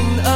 in